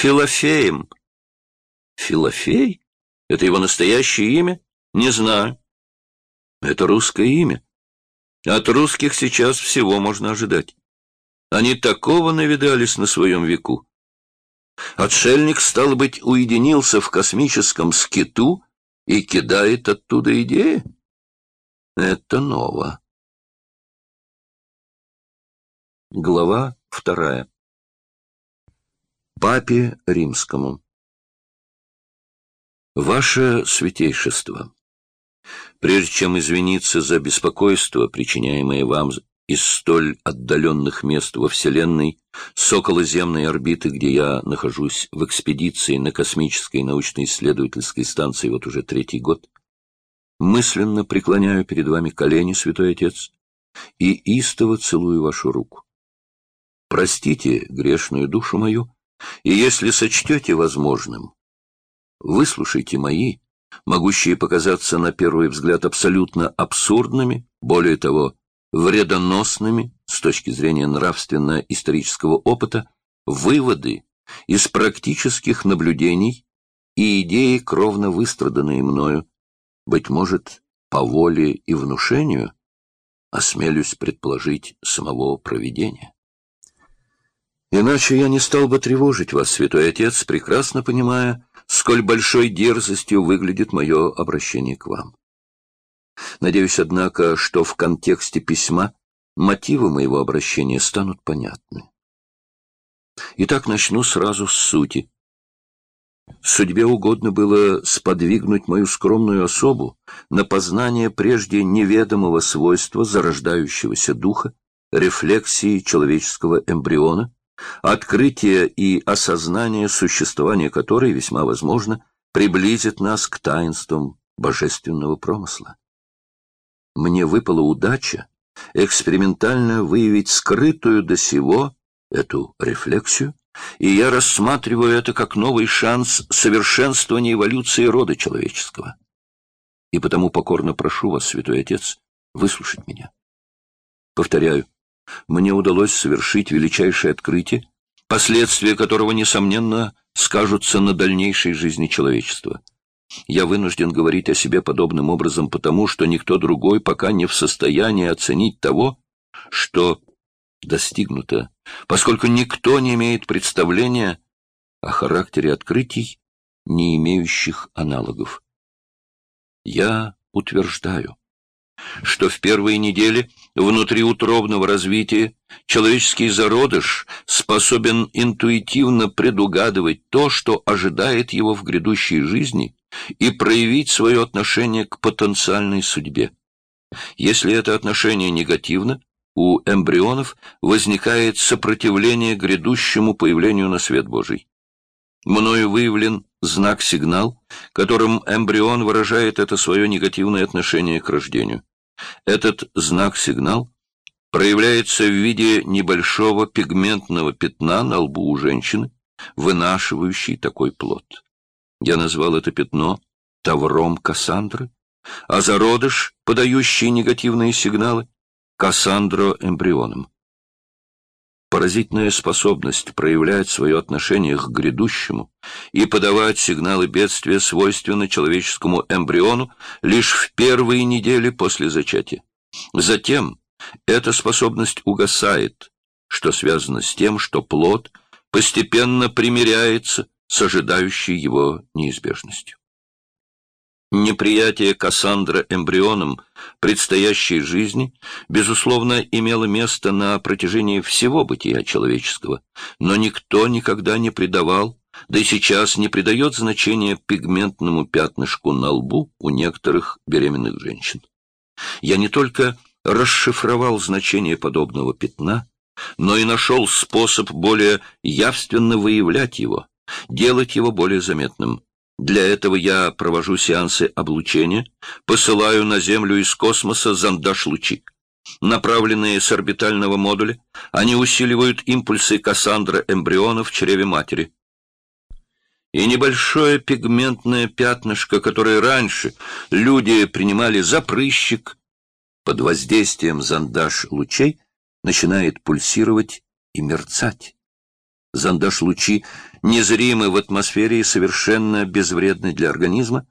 Филофеем. Филофей? Это его настоящее имя? Не знаю. Это русское имя. От русских сейчас всего можно ожидать. Они такого навидались на своем веку. Отшельник, стало быть, уединился в космическом скиту и кидает оттуда идеи? Это ново. Глава вторая. Папе Римскому. Ваше Святейшество, прежде чем извиниться за беспокойство, причиняемое вам из столь отдаленных мест во Вселенной, с околоземной орбиты, где я нахожусь в экспедиции на космической научно-исследовательской станции вот уже третий год, мысленно преклоняю перед вами колени, Святой Отец, и истово целую вашу руку. Простите грешную душу мою, и если сочтете возможным, выслушайте мои, могущие показаться на первый взгляд абсолютно абсурдными, более того, вредоносными с точки зрения нравственно-исторического опыта выводы из практических наблюдений и идеи, кровно выстраданные мною, быть может, по воле и внушению, осмелюсь предположить самого провидения. Иначе я не стал бы тревожить вас, святой отец, прекрасно понимая, сколь большой дерзостью выглядит мое обращение к вам. Надеюсь, однако, что в контексте письма мотивы моего обращения станут понятны. Итак, начну сразу с сути. Судьбе угодно было сподвигнуть мою скромную особу на познание прежде неведомого свойства зарождающегося духа, рефлексии человеческого эмбриона, открытие и осознание существования которой, весьма возможно, приблизит нас к таинствам божественного промысла мне выпала удача экспериментально выявить скрытую до сего эту рефлексию, и я рассматриваю это как новый шанс совершенствования эволюции рода человеческого. И потому покорно прошу вас, Святой Отец, выслушать меня. Повторяю, мне удалось совершить величайшее открытие, последствия которого, несомненно, скажутся на дальнейшей жизни человечества — я вынужден говорить о себе подобным образом потому, что никто другой пока не в состоянии оценить того, что достигнуто, поскольку никто не имеет представления о характере открытий, не имеющих аналогов. Я утверждаю, что в первые недели внутриутробного развития человеческий зародыш способен интуитивно предугадывать то, что ожидает его в грядущей жизни, и проявить свое отношение к потенциальной судьбе. Если это отношение негативно, у эмбрионов возникает сопротивление грядущему появлению на свет Божий. Мною выявлен знак-сигнал, которым эмбрион выражает это свое негативное отношение к рождению. Этот знак-сигнал проявляется в виде небольшого пигментного пятна на лбу у женщины, вынашивающей такой плод. Я назвал это пятно тавром Кассандры, а зародыш, подающий негативные сигналы, Кассандроэмбрионом. Поразительная способность проявлять свое отношение к грядущему и подавать сигналы бедствия свойственна человеческому эмбриону лишь в первые недели после зачатия. Затем эта способность угасает, что связано с тем, что плод постепенно примиряется с ожидающей его неизбежностью. Неприятие Кассандра эмбрионом предстоящей жизни, безусловно, имело место на протяжении всего бытия человеческого, но никто никогда не придавал, да и сейчас не придает значения пигментному пятнышку на лбу у некоторых беременных женщин. Я не только расшифровал значение подобного пятна, но и нашел способ более явственно выявлять его, делать его более заметным. Для этого я провожу сеансы облучения, посылаю на Землю из космоса зондаж-лучи. Направленные с орбитального модуля, они усиливают импульсы Кассандра эмбриона в чреве матери. И небольшое пигментное пятнышко, которое раньше люди принимали за прыщик, под воздействием зондаж-лучей начинает пульсировать и мерцать. Зондаж-лучи незримы в атмосфере и совершенно безвредны для организма,